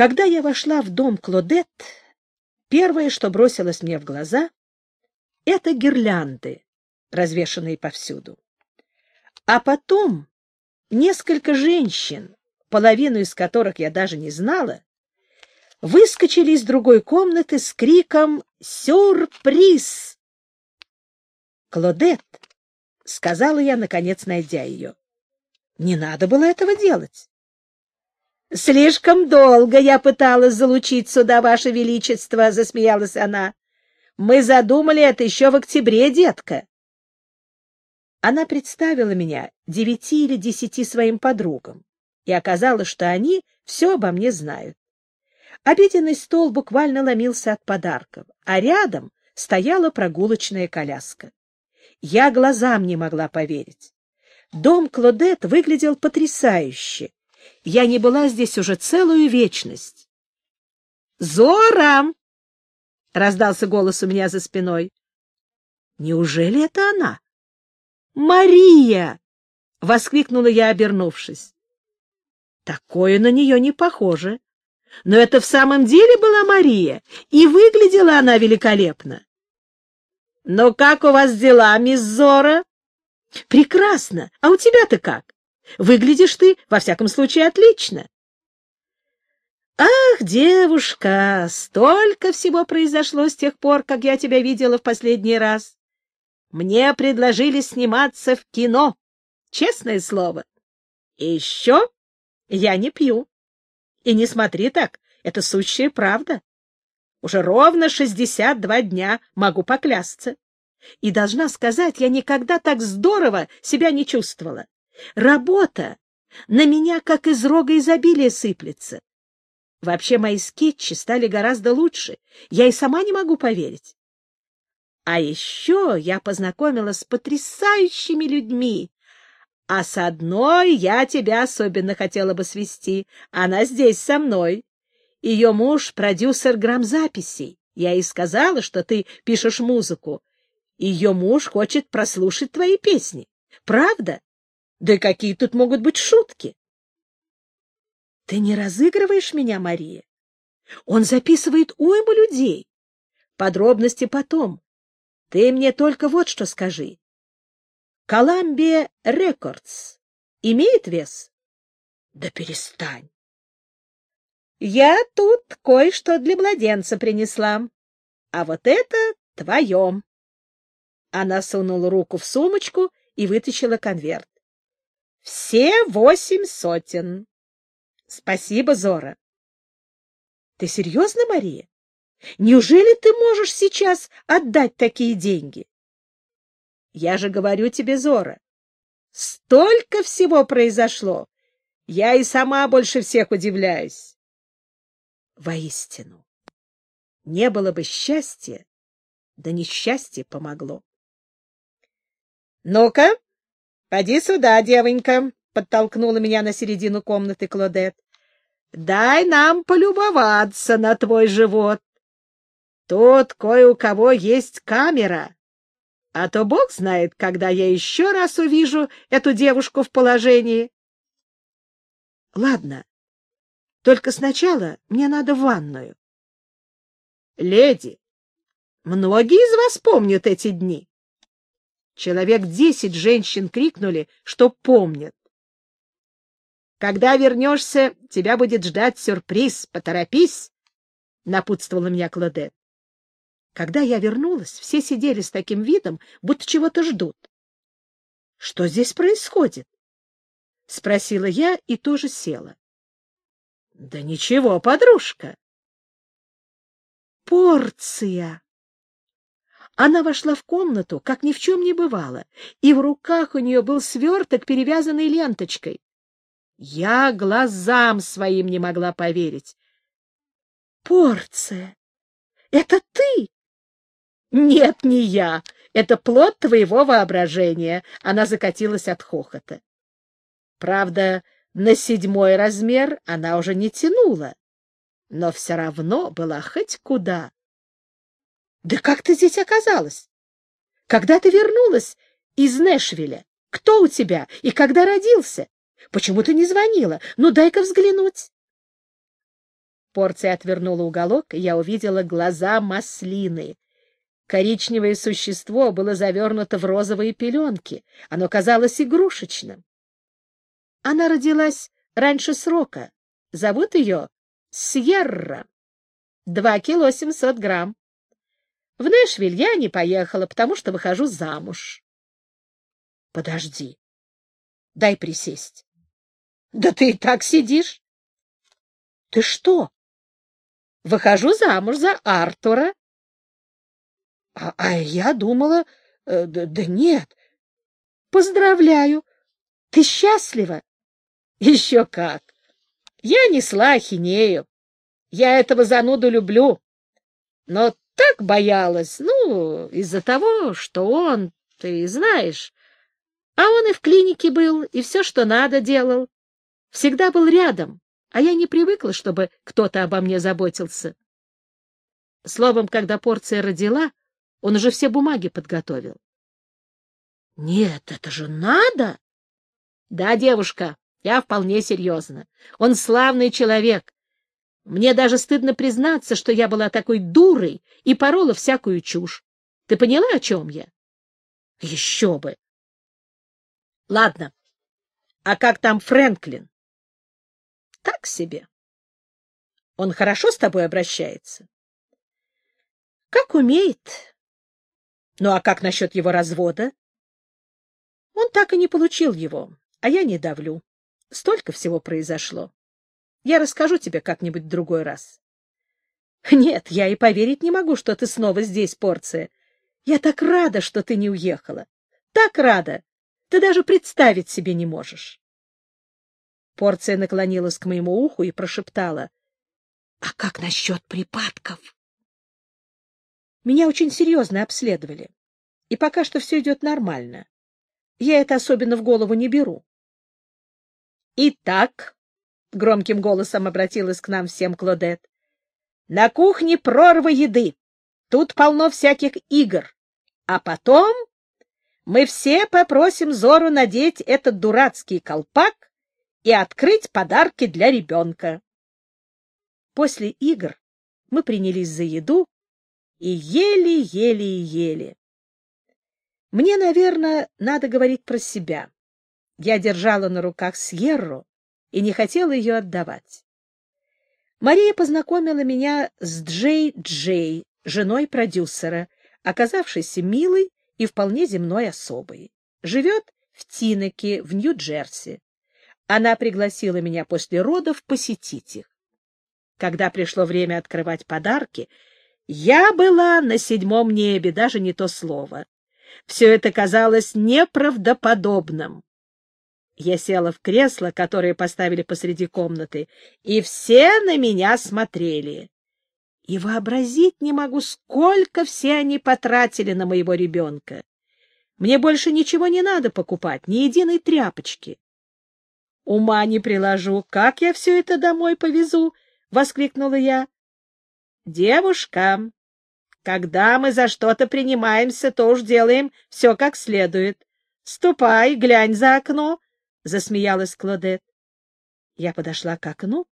Когда я вошла в дом Клодет, первое, что бросилось мне в глаза, — это гирлянды, развешанные повсюду. А потом несколько женщин, половину из которых я даже не знала, выскочили из другой комнаты с криком «Сюрприз!». «Клодет!» — сказала я, наконец найдя ее. «Не надо было этого делать». «Слишком долго я пыталась залучить сюда, Ваше Величество», — засмеялась она. «Мы задумали это еще в октябре, детка». Она представила меня девяти или десяти своим подругам, и оказалось, что они все обо мне знают. Обеденный стол буквально ломился от подарков, а рядом стояла прогулочная коляска. Я глазам не могла поверить. Дом Клодет выглядел потрясающе. Я не была здесь уже целую вечность. «Зора!» — раздался голос у меня за спиной. «Неужели это она?» «Мария!» — воскликнула я, обернувшись. Такое на нее не похоже. Но это в самом деле была Мария, и выглядела она великолепно. — Ну как у вас дела, мисс Зора? — Прекрасно. А у тебя-то как? Выглядишь ты, во всяком случае, отлично. Ах, девушка, столько всего произошло с тех пор, как я тебя видела в последний раз. Мне предложили сниматься в кино, честное слово. И еще я не пью. И не смотри так, это сущая правда. Уже ровно шестьдесят два дня могу поклясться. И должна сказать, я никогда так здорово себя не чувствовала. Работа на меня как из рога изобилия сыплется. Вообще мои скетчи стали гораздо лучше. Я и сама не могу поверить. А еще я познакомилась с потрясающими людьми, а с одной я тебя особенно хотела бы свести. Она здесь со мной. Ее муж — продюсер грамзаписей. Я ей сказала, что ты пишешь музыку. Ее муж хочет прослушать твои песни. Правда? Да какие тут могут быть шутки? Ты не разыгрываешь меня, Мария? Он записывает уйму людей. Подробности потом. Ты мне только вот что скажи. Columbia Records имеет вес? Да перестань. Я тут кое-что для младенца принесла, а вот это твоем. Она сунула руку в сумочку и вытащила конверт. Все восемь сотен. Спасибо, Зора. Ты серьезно, Мария? Неужели ты можешь сейчас отдать такие деньги? Я же говорю тебе, Зора, столько всего произошло. Я и сама больше всех удивляюсь. Воистину, не было бы счастья, да несчастье помогло. — Ну-ка, поди сюда, девонька, — подтолкнула меня на середину комнаты Клодет. — Дай нам полюбоваться на твой живот. Тут кое у кого есть камера. А то бог знает, когда я еще раз увижу эту девушку в положении. — Ладно, только сначала мне надо в ванную. — Леди, многие из вас помнят эти дни. Человек десять женщин крикнули, что помнят. Когда вернешься, тебя будет ждать сюрприз. Поторопись, — напутствовала меня Клодет. Когда я вернулась, все сидели с таким видом, будто чего-то ждут. — Что здесь происходит? — спросила я и тоже села. — Да ничего, подружка. — Порция! Она вошла в комнату, как ни в чем не бывало, и в руках у нее был сверток, перевязанный ленточкой. Я глазам своим не могла поверить. — Порция! Это ты? Нет, не я. Это плод твоего воображения. Она закатилась от хохота. Правда, на седьмой размер она уже не тянула, но все равно была хоть куда. Да как ты здесь оказалась? Когда ты вернулась из Нэшвилля? Кто у тебя и когда родился? Почему ты не звонила? Ну, дай-ка взглянуть. Порция отвернула уголок, и я увидела глаза маслины. Коричневое существо было завернуто в розовые пеленки. Оно казалось игрушечным. Она родилась раньше срока. Зовут ее Сьерра. Два кило семьсот грамм. В Нэшвиль я не поехала, потому что выхожу замуж. — Подожди. Дай присесть. — Да ты и так сидишь. — Ты что? — Выхожу замуж за Артура. А, а я думала... Э, да, да нет. Поздравляю. Ты счастлива? Еще как. Я несла ахинею. Я этого зануду люблю. Но так боялась, ну, из-за того, что он, ты знаешь. А он и в клинике был, и все, что надо, делал. Всегда был рядом, а я не привыкла, чтобы кто-то обо мне заботился. Словом, когда порция родила, он уже все бумаги подготовил. — Нет, это же надо! — Да, девушка, я вполне серьезно. Он славный человек. Мне даже стыдно признаться, что я была такой дурой и порола всякую чушь. Ты поняла, о чем я? — Еще бы! — Ладно. А как там Фрэнклин? — Так себе. — Он хорошо с тобой обращается? — Как умеет. Ну а как насчет его развода? Он так и не получил его, а я не давлю. Столько всего произошло. Я расскажу тебе как-нибудь в другой раз. Нет, я и поверить не могу, что ты снова здесь, порция. Я так рада, что ты не уехала. Так рада. Ты даже представить себе не можешь. Порция наклонилась к моему уху и прошептала. — А как насчет припадков? Меня очень серьезно обследовали, и пока что все идет нормально. Я это особенно в голову не беру. «Итак», — громким голосом обратилась к нам всем Клодет, — «на кухне прорва еды. Тут полно всяких игр. А потом мы все попросим Зору надеть этот дурацкий колпак и открыть подарки для ребенка». После игр мы принялись за еду, и ели, ели и ели. Мне, наверное, надо говорить про себя. Я держала на руках Сьерру и не хотела ее отдавать. Мария познакомила меня с Джей Джей, женой продюсера, оказавшейся милой и вполне земной особой. Живет в Тинеке, в Нью-Джерси. Она пригласила меня после родов посетить их. Когда пришло время открывать подарки, я была на седьмом небе, даже не то слово. Все это казалось неправдоподобным. Я села в кресло, которое поставили посреди комнаты, и все на меня смотрели. И вообразить не могу, сколько все они потратили на моего ребенка. Мне больше ничего не надо покупать, ни единой тряпочки. Ума не приложу, как я все это домой повезу, — воскликнула я. Девушка, когда мы за что-то принимаемся, то уж делаем все как следует. Ступай, глянь за окно, — засмеялась Клодет. Я подошла к окну,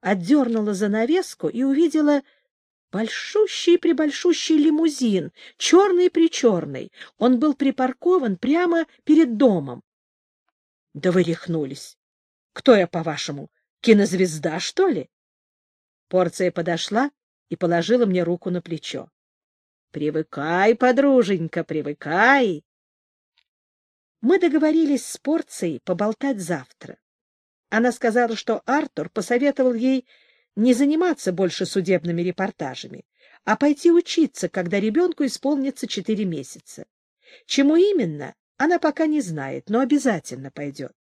отдернула занавеску и увидела большущий-пребольшущий лимузин, черный-причерный. Он был припаркован прямо перед домом. — Да вы рехнулись. Кто я, по-вашему, кинозвезда, что ли? Порция подошла и положила мне руку на плечо. — Привыкай, подруженька, привыкай. Мы договорились с порцией поболтать завтра. Она сказала, что Артур посоветовал ей не заниматься больше судебными репортажами, а пойти учиться, когда ребенку исполнится четыре месяца. Чему именно, она пока не знает, но обязательно пойдет.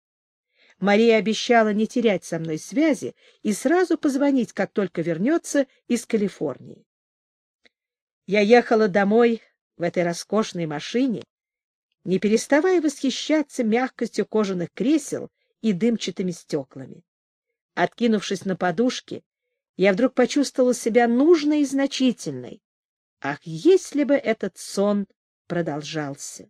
Мария обещала не терять со мной связи и сразу позвонить, как только вернется из Калифорнии. Я ехала домой в этой роскошной машине, не переставая восхищаться мягкостью кожаных кресел и дымчатыми стеклами. Откинувшись на подушке, я вдруг почувствовала себя нужной и значительной. Ах, если бы этот сон продолжался!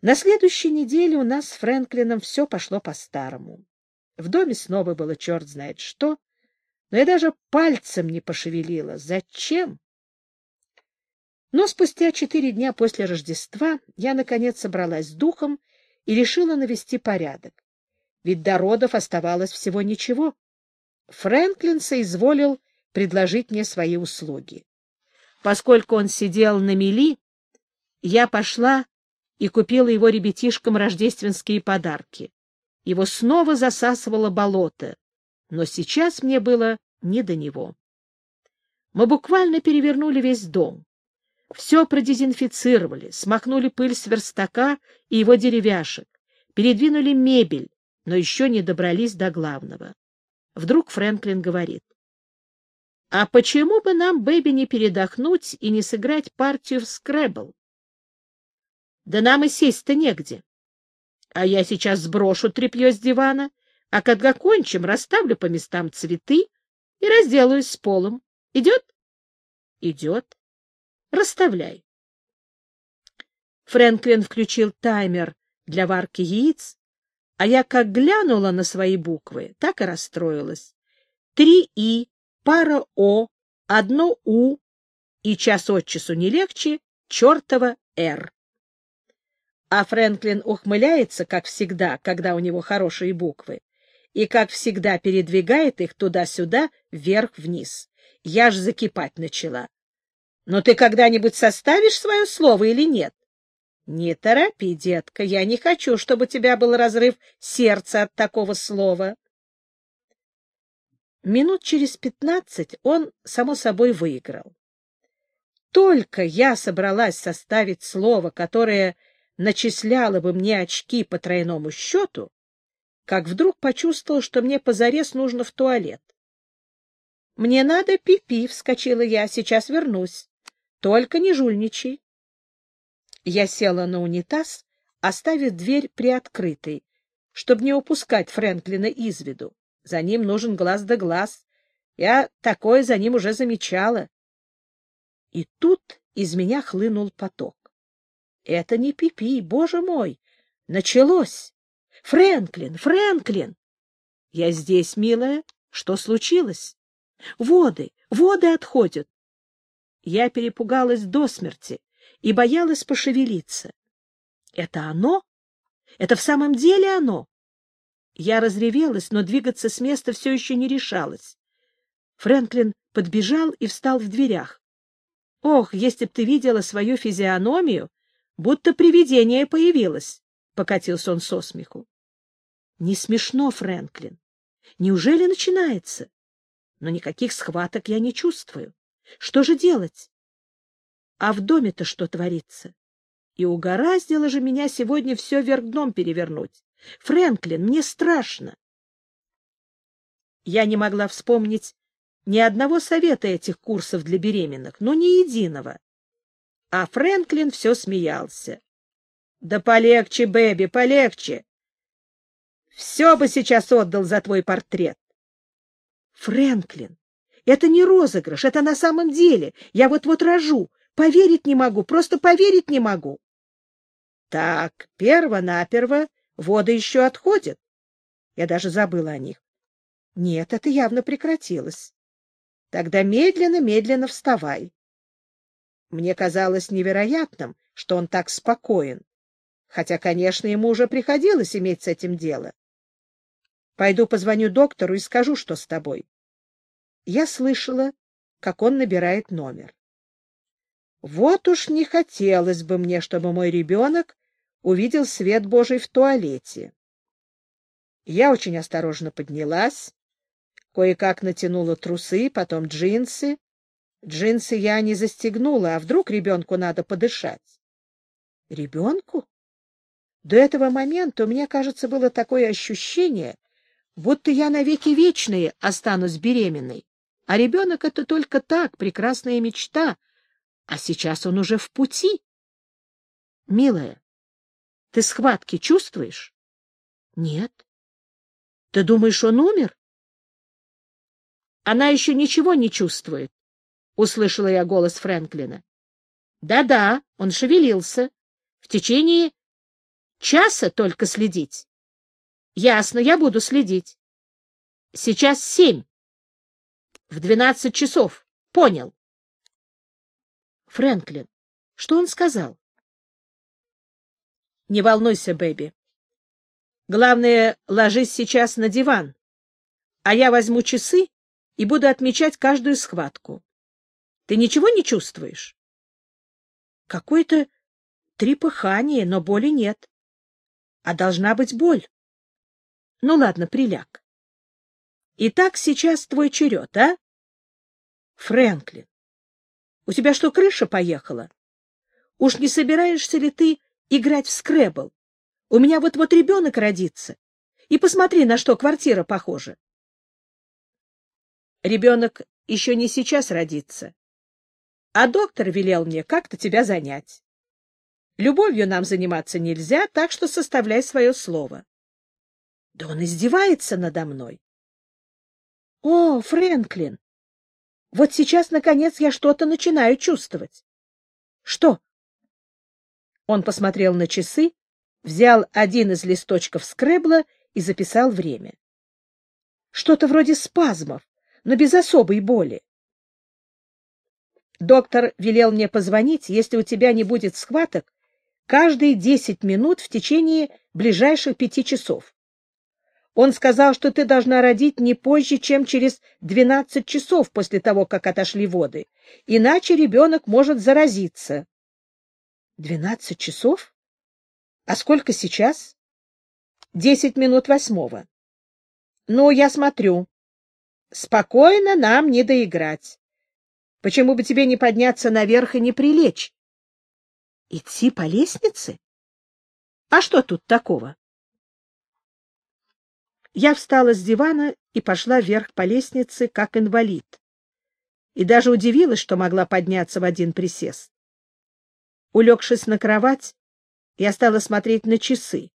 На следующей неделе у нас с Фрэнклином все пошло по-старому. В доме снова было черт знает что. но я даже пальцем не пошевелила. Зачем? Но спустя четыре дня после Рождества я, наконец, собралась с духом и решила навести порядок. Ведь до родов оставалось всего ничего. Фрэнклин соизволил предложить мне свои услуги. Поскольку он сидел на мели, я пошла и купила его ребятишкам рождественские подарки. Его снова засасывало болото, но сейчас мне было не до него. Мы буквально перевернули весь дом. Все продезинфицировали, смахнули пыль с верстака и его деревяшек, передвинули мебель, но еще не добрались до главного. Вдруг Фрэнклин говорит. — А почему бы нам, Бэби, не передохнуть и не сыграть партию в скребл? — Да нам и сесть-то негде. А я сейчас сброшу тряпье с дивана, а когда кончим, расставлю по местам цветы и разделаюсь с полом. Идет? — Идет. Расставляй. Фрэнклин включил таймер для варки яиц, а я как глянула на свои буквы, так и расстроилась. Три «и», пара «о», одно «у» и час от часу не легче чертова «р». А Фрэнклин ухмыляется, как всегда, когда у него хорошие буквы, и, как всегда, передвигает их туда-сюда, вверх-вниз. Я ж закипать начала. Но ты когда-нибудь составишь свое слово или нет? Не торопи, детка, я не хочу, чтобы у тебя был разрыв сердца от такого слова. Минут через пятнадцать он, само собой, выиграл. Только я собралась составить слово, которое начисляло бы мне очки по тройному счету, как вдруг почувствовал, что мне позарез нужно в туалет. — Мне надо пипи, -пи, — вскочила я, — сейчас вернусь. Только не жульничай. Я села на унитаз, оставив дверь приоткрытой, чтобы не упускать Фрэнклина из виду. За ним нужен глаз да глаз. Я такое за ним уже замечала. И тут из меня хлынул поток. Это не пипи, -пи, боже мой! Началось! Фрэнклин, Фрэнклин! Я здесь, милая. Что случилось? Воды, воды отходят. Я перепугалась до смерти и боялась пошевелиться. Это оно? Это в самом деле оно? Я разревелась, но двигаться с места все еще не решалась. Фрэнклин подбежал и встал в дверях. — Ох, если б ты видела свою физиономию, будто привидение появилось! — покатился он со смеху. — Не смешно, Фрэнклин. Неужели начинается? Но никаких схваток я не чувствую. Что же делать? А в доме-то что творится? И угораздило же меня сегодня все вверх дном перевернуть. Фрэнклин, мне страшно. Я не могла вспомнить ни одного совета этих курсов для беременных, но ни единого. А Фрэнклин все смеялся. — Да полегче, Бэби, полегче. Все бы сейчас отдал за твой портрет. — Фрэнклин, это не розыгрыш, это на самом деле. Я вот-вот рожу. Поверить не могу, просто поверить не могу. Так, перво-наперво воды еще отходят. Я даже забыла о них. Нет, это явно прекратилось. Тогда медленно-медленно вставай. Мне казалось невероятным, что он так спокоен, хотя, конечно, ему уже приходилось иметь с этим дело. Пойду позвоню доктору и скажу, что с тобой я слышала, как он набирает номер. Вот уж не хотелось бы мне, чтобы мой ребенок увидел свет Божий в туалете. Я очень осторожно поднялась, кое-как натянула трусы, потом джинсы. Джинсы я не застегнула, а вдруг ребенку надо подышать? Ребенку? До этого момента у меня, кажется, было такое ощущение, будто я навеки вечные останусь беременной. А ребенок — это только так, прекрасная мечта. А сейчас он уже в пути. Милая, ты схватки чувствуешь? Нет. Ты думаешь, он умер? Она еще ничего не чувствует, — услышала я голос Фрэнклина. Да-да, он шевелился. В течение часа только следить. Ясно, я буду следить. Сейчас семь. В двенадцать часов. Понял. Фрэнклин, что он сказал? Не волнуйся, Бэби. Главное, ложись сейчас на диван, а я возьму часы и буду отмечать каждую схватку. Ты ничего не чувствуешь? Какое-то трепыхание, но боли нет. А должна быть боль. Ну ладно, приляг. Итак, сейчас твой черед, а? Фрэнклин, у тебя что, крыша поехала? Уж не собираешься ли ты играть в скребл? У меня вот-вот ребенок родится. И посмотри, на что квартира похожа. Ребенок еще не сейчас родится. А доктор велел мне как-то тебя занять. Любовью нам заниматься нельзя, так что составляй свое слово. Да он издевается надо мной. О, Фрэнклин, вот сейчас, наконец, я что-то начинаю чувствовать. Что? Он посмотрел на часы, взял один из листочков скребла и записал время. Что-то вроде спазмов, но без особой боли. Доктор велел мне позвонить, если у тебя не будет схваток, каждые десять минут в течение ближайших пяти часов. Он сказал, что ты должна родить не позже, чем через двенадцать часов после того, как отошли воды, иначе ребенок может заразиться. Двенадцать часов? А сколько сейчас? Десять минут восьмого. Ну, я смотрю. Спокойно нам не доиграть. Почему бы тебе не подняться наверх и не прилечь? Идти по лестнице? А что тут такого? Я встала с дивана и пошла вверх по лестнице, как инвалид. И даже удивилась, что могла подняться в один присест. Улегшись на кровать, я стала смотреть на часы.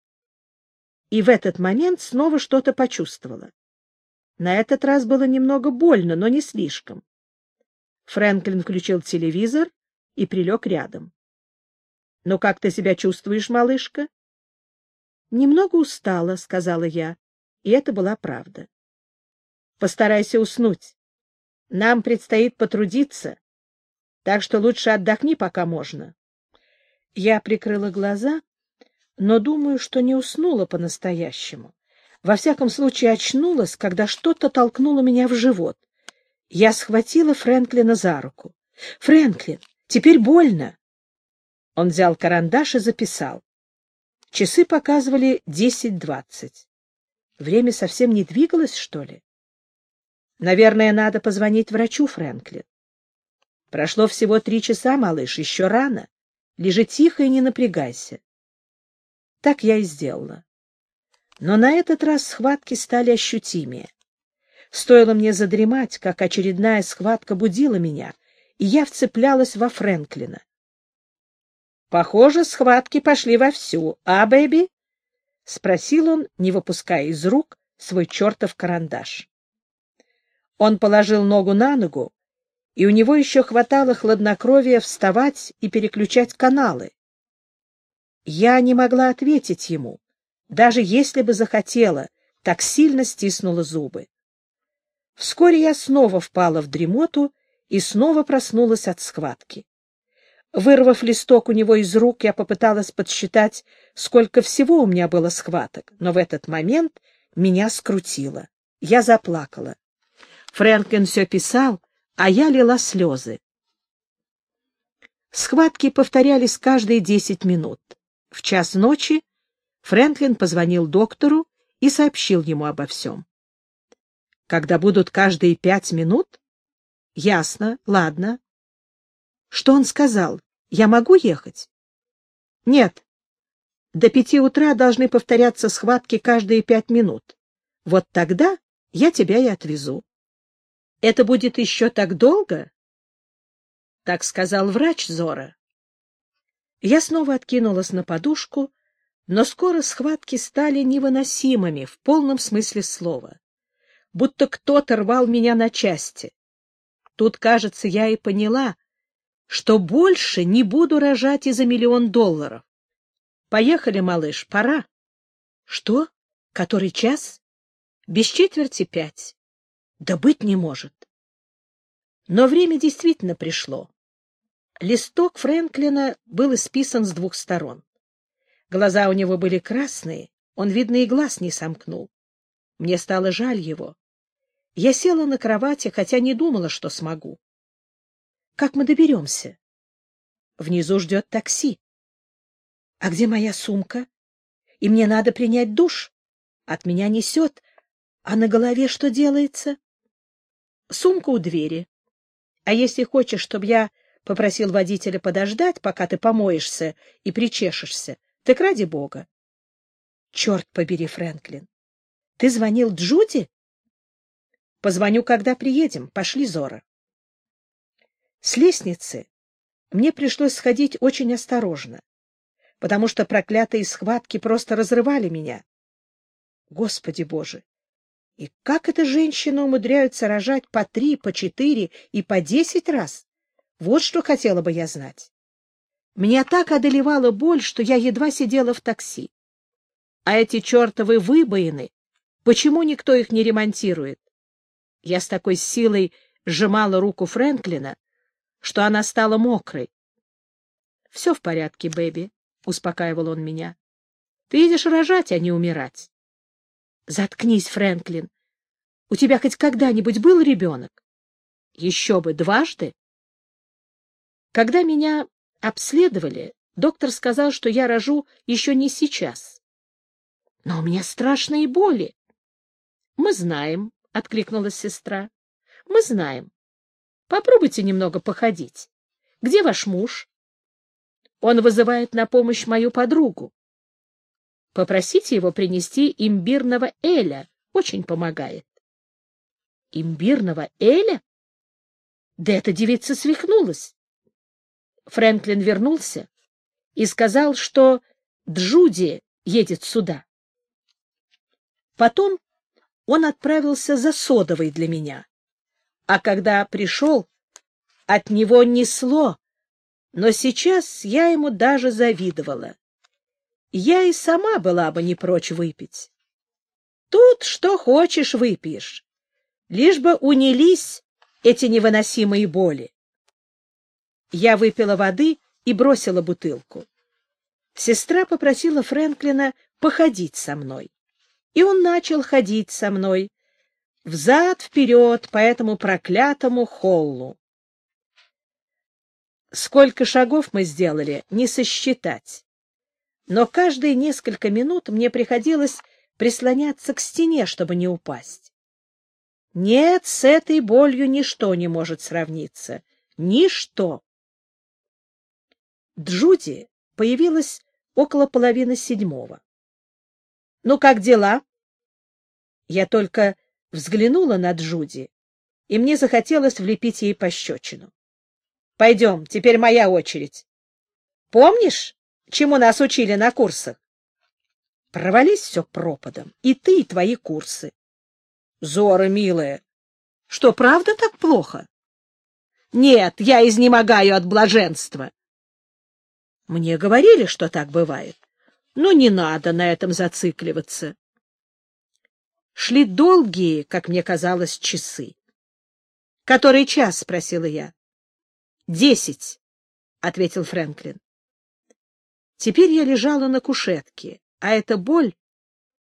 И в этот момент снова что-то почувствовала. На этот раз было немного больно, но не слишком. Фрэнклин включил телевизор и прилег рядом. — Ну, как ты себя чувствуешь, малышка? — Немного устала, — сказала я, и это была правда. — Постарайся уснуть. Нам предстоит потрудиться, так что лучше отдохни, пока можно. Я прикрыла глаза, но думаю, что не уснула по-настоящему. Во всяком случае, очнулась, когда что-то толкнуло меня в живот. Я схватила Фрэнклина за руку. — Фрэнклин, теперь больно. Он взял карандаш и записал. Часы показывали десять-двадцать. Время совсем не двигалось, что ли? Наверное, надо позвонить врачу, Фрэнклин. Прошло всего три часа, малыш, еще рано. Лежи тихо и не напрягайся. Так я и сделала. Но на этот раз схватки стали ощутимее. Стоило мне задремать, как очередная схватка будила меня, и я вцеплялась во Фрэнклина. Похоже, схватки пошли вовсю, а, бэби? — спросил он, не выпуская из рук свой чертов карандаш. Он положил ногу на ногу, и у него еще хватало хладнокровия вставать и переключать каналы. Я не могла ответить ему, даже если бы захотела, так сильно стиснула зубы. Вскоре я снова впала в дремоту и снова проснулась от схватки. Вырвав листок у него из рук, я попыталась подсчитать, сколько всего у меня было схваток, но в этот момент меня скрутило. Я заплакала. Фрэнклин все писал, а я лила слезы. Схватки повторялись каждые десять минут. В час ночи Фрэнклин позвонил доктору и сообщил ему обо всем. Когда будут каждые пять минут? Ясно, ладно. Что он сказал? Я могу ехать? Нет. До пяти утра должны повторяться схватки каждые пять минут. Вот тогда я тебя и отвезу. Это будет еще так долго? Так сказал врач Зора. Я снова откинулась на подушку, но скоро схватки стали невыносимыми в полном смысле слова. Будто кто-то рвал меня на части. Тут, кажется, я и поняла, что больше не буду рожать и за миллион долларов. Поехали, малыш, пора. Что? Который час? Без четверти пять. Да быть не может. Но время действительно пришло. Листок Фрэнклина был исписан с двух сторон. Глаза у него были красные, он, видно, и глаз не сомкнул. Мне стало жаль его. Я села на кровати, хотя не думала, что смогу. Как мы доберемся? Внизу ждет такси. А где моя сумка? И мне надо принять душ. От меня несет. А на голове что делается? Сумка у двери. А если хочешь, чтобы я попросил водителя подождать, пока ты помоешься и причешешься, так ради бога. Черт побери, Фрэнклин. Ты звонил Джуди? Позвоню, когда приедем. Пошли, Зора. С лестницы мне пришлось сходить очень осторожно, потому что проклятые схватки просто разрывали меня. Господи Боже! И как эта женщина умудряются рожать по три, по четыре и по десять раз? Вот что хотела бы я знать. Меня так одолевала боль, что я едва сидела в такси. А эти чертовы выбоины, почему никто их не ремонтирует? Я с такой силой сжимала руку Фрэнклина, что она стала мокрой. — Все в порядке, Бэби, — успокаивал он меня. — Ты едешь рожать, а не умирать. — Заткнись, Фрэнклин. У тебя хоть когда-нибудь был ребенок? — Еще бы, дважды. Когда меня обследовали, доктор сказал, что я рожу еще не сейчас. Но у меня страшные боли. — Мы знаем, — откликнулась сестра. — Мы знаем. Попробуйте немного походить. Где ваш муж? Он вызывает на помощь мою подругу. Попросите его принести имбирного эля. Очень помогает. Имбирного эля? Да эта девица свихнулась. Фрэнклин вернулся и сказал, что Джуди едет сюда. Потом он отправился за содовой для меня. А когда пришел, от него несло, но сейчас я ему даже завидовала. Я и сама была бы не прочь выпить. Тут что хочешь выпьешь, лишь бы унились эти невыносимые боли. Я выпила воды и бросила бутылку. Сестра попросила Фрэнклина походить со мной и он начал ходить со мной взад-вперед по этому проклятому холлу. Сколько шагов мы сделали, не сосчитать. Но каждые несколько минут мне приходилось прислоняться к стене, чтобы не упасть. Нет, с этой болью ничто не может сравниться. Ничто. Джуди появилась около половины седьмого. Ну, как дела? Я только взглянула на Джуди, и мне захотелось влепить ей пощечину. Пойдем, теперь моя очередь. Помнишь, чему нас учили на курсах? Провались все пропадом, и ты, и твои курсы. Зора, милая, что, правда так плохо? Нет, я изнемогаю от блаженства. Мне говорили, что так бывает. Но не надо на этом зацикливаться. Шли долгие, как мне казалось, часы. — Который час? — спросила я. — Десять, — ответил Фрэнклин. Теперь я лежала на кушетке, а эта боль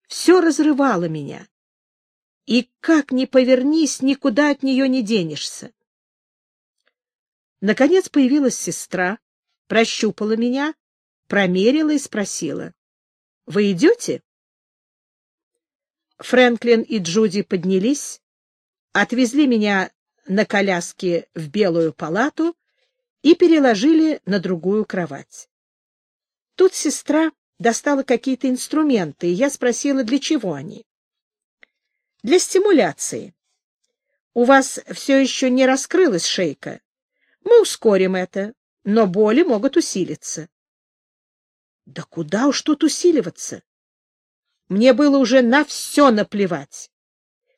все разрывала меня. И как ни повернись, никуда от нее не денешься. Наконец появилась сестра, прощупала меня, промерила и спросила. Вы идете? Фрэнклин и Джуди поднялись, отвезли меня на коляске в белую палату и переложили на другую кровать. Тут сестра достала какие-то инструменты, и я спросила, для чего они. Для стимуляции. У вас все еще не раскрылась шейка. Мы ускорим это, но боли могут усилиться. Да куда уж тут усиливаться? Мне было уже на все наплевать.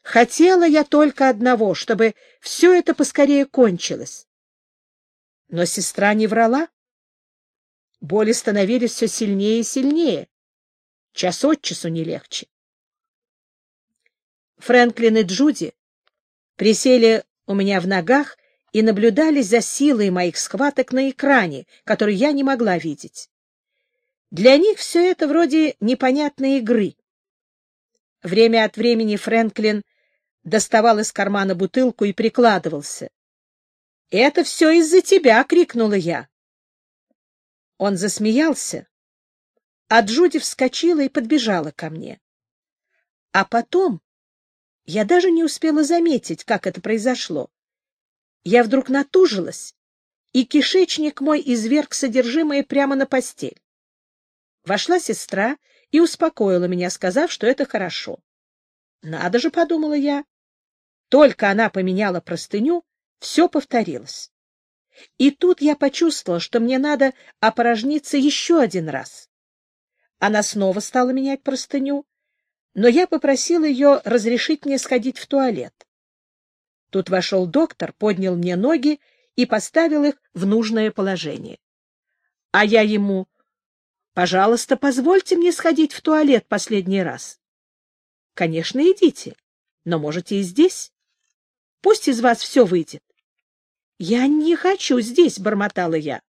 Хотела я только одного, чтобы все это поскорее кончилось. Но сестра не врала. Боли становились все сильнее и сильнее. Час от часу не легче. Фрэнклин и Джуди присели у меня в ногах и наблюдали за силой моих схваток на экране, который я не могла видеть. Для них все это вроде непонятной игры. Время от времени Фрэнклин доставал из кармана бутылку и прикладывался. «Это все из-за тебя!» — крикнула я. Он засмеялся, а Джуди вскочила и подбежала ко мне. А потом я даже не успела заметить, как это произошло. Я вдруг натужилась, и кишечник мой изверг содержимое прямо на постель. Вошла сестра и успокоила меня, сказав, что это хорошо. Надо же, — подумала я. Только она поменяла простыню, все повторилось. И тут я почувствовала, что мне надо опорожниться еще один раз. Она снова стала менять простыню, но я попросила ее разрешить мне сходить в туалет. Тут вошел доктор, поднял мне ноги и поставил их в нужное положение. А я ему, пожалуйста, позвольте мне сходить в туалет последний раз. Конечно, идите, но можете и здесь. Пусть из вас все выйдет. Я не хочу здесь, — бормотала я.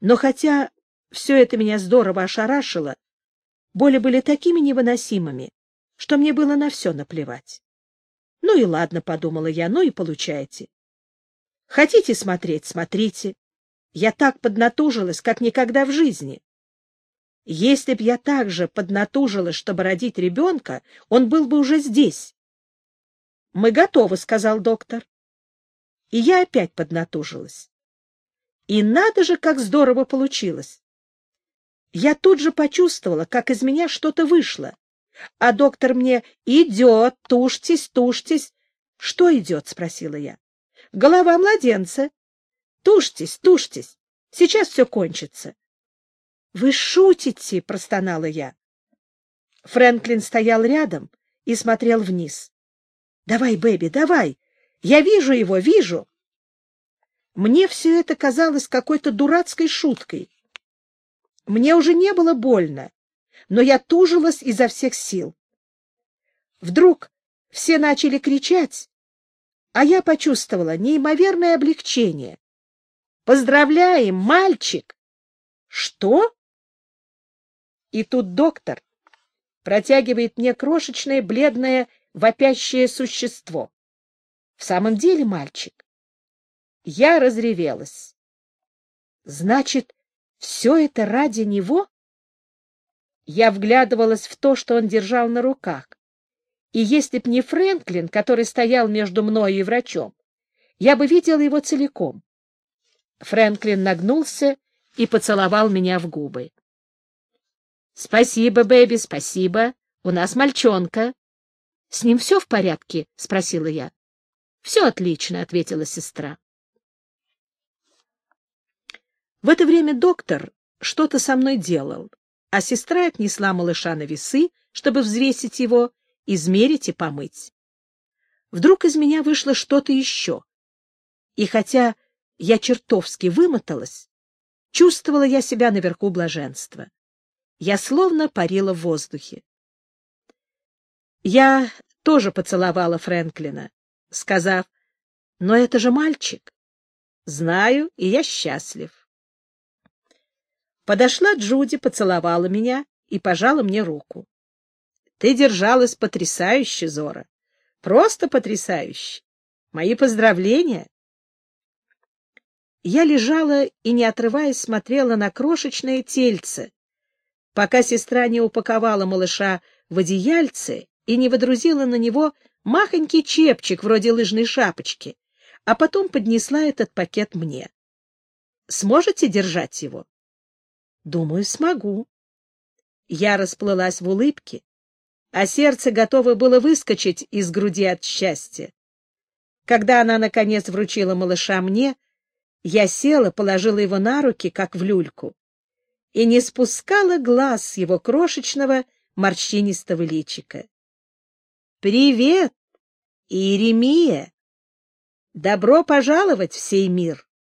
Но хотя все это меня здорово ошарашило, боли были такими невыносимыми, что мне было на все наплевать. Ну и ладно, — подумала я, — ну и получайте. Хотите смотреть — смотрите. Я так поднатужилась, как никогда в жизни. Если б я так же поднатужилась, чтобы родить ребенка, он был бы уже здесь. — Мы готовы, — сказал доктор. И я опять поднатужилась. И надо же, как здорово получилось. Я тут же почувствовала, как из меня что-то вышло. А доктор мне «Идет, тушьтесь, тушьтесь». «Что идет?» — спросила я. «Голова младенца. Тушьтесь, тушьтесь. Сейчас все кончится». «Вы шутите!» — простонала я. Фрэнклин стоял рядом и смотрел вниз. «Давай, Бэби, давай! Я вижу его, вижу!» Мне все это казалось какой-то дурацкой шуткой. Мне уже не было больно, но я тужилась изо всех сил. Вдруг все начали кричать, а я почувствовала неимоверное облегчение. «Поздравляем, мальчик!» «Что?» И тут доктор протягивает мне крошечное, бледное, вопящее существо. В самом деле мальчик. Я разревелась. Значит, все это ради него? Я вглядывалась в то, что он держал на руках. И если б не Фрэнклин, который стоял между мной и врачом, я бы видела его целиком. Фрэнклин нагнулся и поцеловал меня в губы. — Спасибо, Бэби, спасибо. У нас мальчонка. — С ним все в порядке? — спросила я. — Все отлично, — ответила сестра. В это время доктор что-то со мной делал а сестра отнесла малыша на весы, чтобы взвесить его, измерить и помыть. Вдруг из меня вышло что-то еще. И хотя я чертовски вымоталась, чувствовала я себя наверху блаженства. Я словно парила в воздухе. Я тоже поцеловала Фрэнклина, сказав, «Но это же мальчик». «Знаю, и я счастлив». Подошла Джуди, поцеловала меня и пожала мне руку. Ты держалась потрясающе, Зора. Просто потрясающе. Мои поздравления. Я лежала и, не отрываясь, смотрела на крошечное тельце, пока сестра не упаковала малыша в одеяльце и не водрузила на него махонький чепчик вроде лыжной шапочки, а потом поднесла этот пакет мне. Сможете держать его? Думаю, смогу. Я расплылась в улыбке, а сердце готово было выскочить из груди от счастья. Когда она, наконец, вручила малыша мне, я села, положила его на руки, как в люльку, и не спускала глаз с его крошечного морщинистого личика. «Привет, Иеремия! Добро пожаловать в сей мир!»